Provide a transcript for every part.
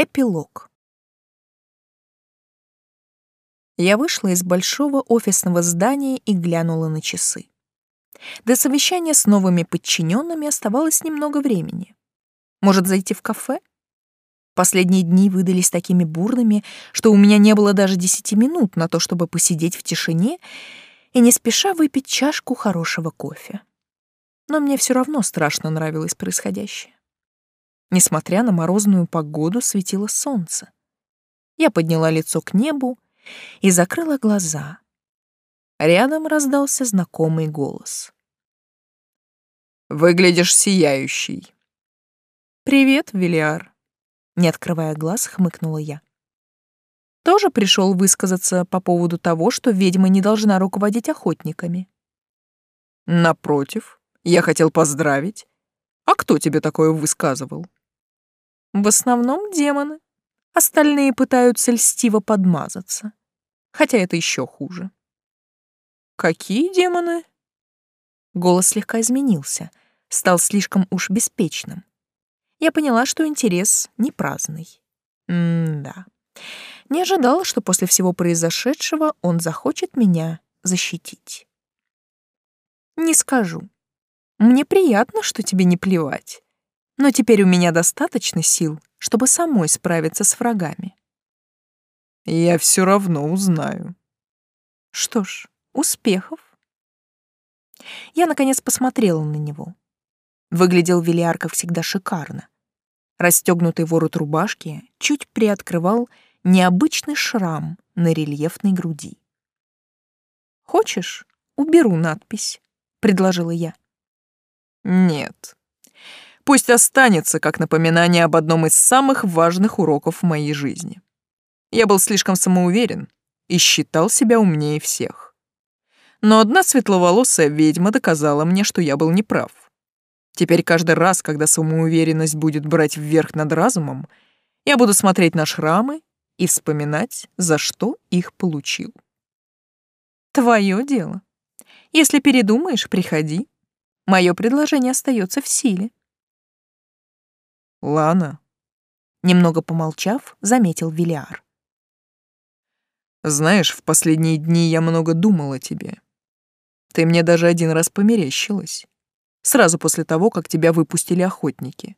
Эпилог. Я вышла из большого офисного здания и глянула на часы. До совещания с новыми подчиненными оставалось немного времени. Может, зайти в кафе? Последние дни выдались такими бурными, что у меня не было даже десяти минут на то, чтобы посидеть в тишине и не спеша выпить чашку хорошего кофе. Но мне все равно страшно нравилось происходящее. Несмотря на морозную погоду, светило солнце. Я подняла лицо к небу и закрыла глаза. Рядом раздался знакомый голос. «Выглядишь сияющий». «Привет, Велиар», — не открывая глаз, хмыкнула я. Тоже пришел высказаться по поводу того, что ведьма не должна руководить охотниками. «Напротив, я хотел поздравить. А кто тебе такое высказывал?» В основном демоны. Остальные пытаются льстиво подмазаться. Хотя это еще хуже. Какие демоны? Голос слегка изменился, стал слишком уж беспечным. Я поняла, что интерес не праздный. М-да. Не ожидала, что после всего произошедшего он захочет меня защитить. Не скажу. Мне приятно, что тебе не плевать но теперь у меня достаточно сил, чтобы самой справиться с врагами. Я все равно узнаю. Что ж, успехов. Я, наконец, посмотрела на него. Выглядел Велиар, как всегда, шикарно. Расстегнутый ворот рубашки чуть приоткрывал необычный шрам на рельефной груди. «Хочешь, уберу надпись», — предложила я. «Нет», Пусть останется как напоминание об одном из самых важных уроков в моей жизни. Я был слишком самоуверен и считал себя умнее всех. Но одна светловолосая ведьма доказала мне, что я был неправ. Теперь каждый раз, когда самоуверенность будет брать вверх над разумом, я буду смотреть на шрамы и вспоминать, за что их получил. Твое дело. Если передумаешь, приходи. Мое предложение остается в силе. Лана. Немного помолчав, заметил Вилиар. Знаешь, в последние дни я много думал о тебе. Ты мне даже один раз померещилась. Сразу после того, как тебя выпустили охотники.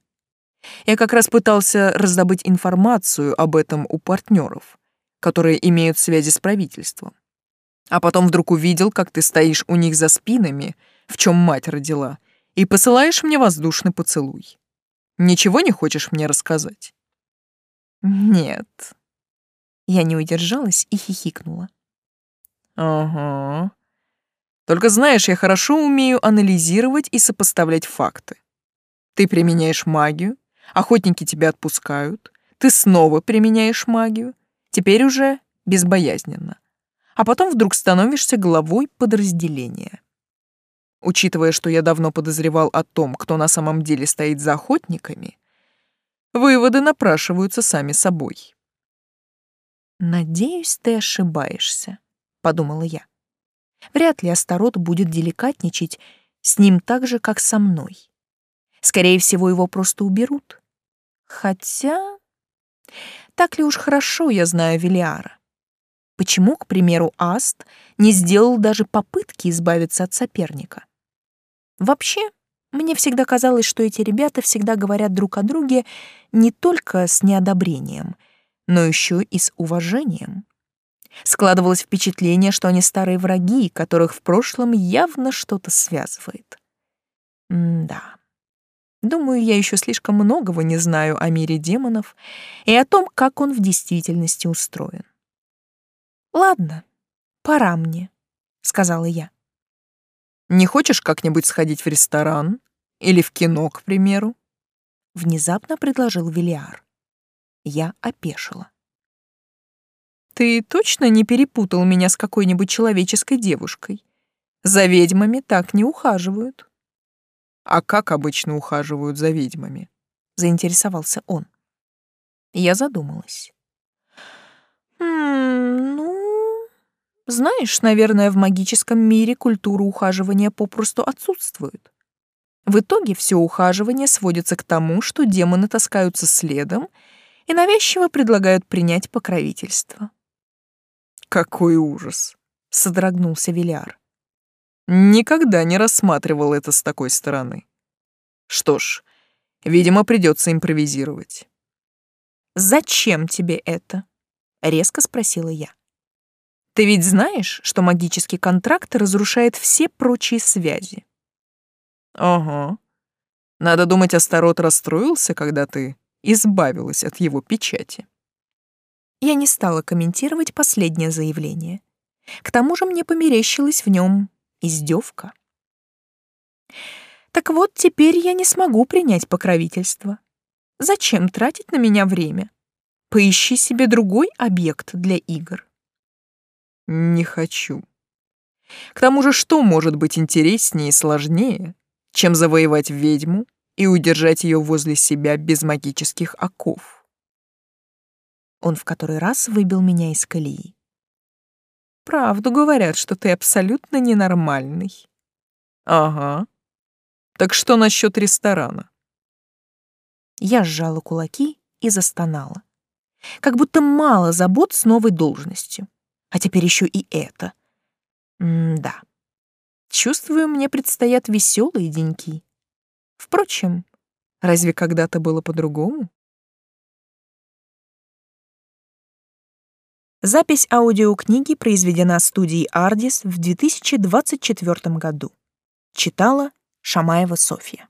Я как раз пытался раздобыть информацию об этом у партнеров, которые имеют связи с правительством. А потом вдруг увидел, как ты стоишь у них за спинами, в чем мать родила, и посылаешь мне воздушный поцелуй. Ничего не хочешь мне рассказать? Нет. Я не удержалась и хихикнула. Ага. Только знаешь, я хорошо умею анализировать и сопоставлять факты. Ты применяешь магию, охотники тебя отпускают, ты снова применяешь магию, теперь уже безбоязненно. А потом вдруг становишься главой подразделения. Учитывая, что я давно подозревал о том, кто на самом деле стоит за охотниками, выводы напрашиваются сами собой. «Надеюсь, ты ошибаешься», — подумала я. «Вряд ли Астарот будет деликатничать с ним так же, как со мной. Скорее всего, его просто уберут. Хотя... Так ли уж хорошо я знаю Велиара? Почему, к примеру, Аст не сделал даже попытки избавиться от соперника? Вообще, мне всегда казалось, что эти ребята всегда говорят друг о друге не только с неодобрением, но еще и с уважением. Складывалось впечатление, что они старые враги, которых в прошлом явно что-то связывает. М да. Думаю, я еще слишком многого не знаю о мире демонов и о том, как он в действительности устроен. «Ладно, пора мне», — сказала я. Не хочешь как-нибудь сходить в ресторан? Или в кино, к примеру?» Внезапно предложил Вилиар. Я опешила. «Ты точно не перепутал меня с какой-нибудь человеческой девушкой? За ведьмами так не ухаживают». «А как обычно ухаживают за ведьмами?» — заинтересовался он. Я задумалась. «Хм, ну, знаешь, наверное, в магическом мире культура ухаживания попросту отсутствует. В итоге все ухаживание сводится к тому, что демоны таскаются следом и навязчиво предлагают принять покровительство. Какой ужас, содрогнулся Виляр. Никогда не рассматривал это с такой стороны. Что ж, видимо, придется импровизировать. «Зачем тебе это?» — резко спросила я. «Ты ведь знаешь, что магический контракт разрушает все прочие связи?» «Ага. Надо думать, Астарот расстроился, когда ты избавилась от его печати». Я не стала комментировать последнее заявление. К тому же мне померещилась в нем издевка. Так вот, теперь я не смогу принять покровительство. Зачем тратить на меня время? Поищи себе другой объект для игр. Не хочу. К тому же, что может быть интереснее и сложнее, чем завоевать ведьму и удержать ее возле себя без магических оков? Он в который раз выбил меня из колеи. Правду говорят, что ты абсолютно ненормальный. Ага. Так что насчет ресторана? Я сжала кулаки и застонала. Как будто мало забот с новой должностью. А теперь еще и это. М-да. Чувствую, мне предстоят веселые деньки. Впрочем, разве когда-то было по-другому? Запись аудиокниги произведена студией «Ардис» в 2024 году. Читала Шамаева Софья.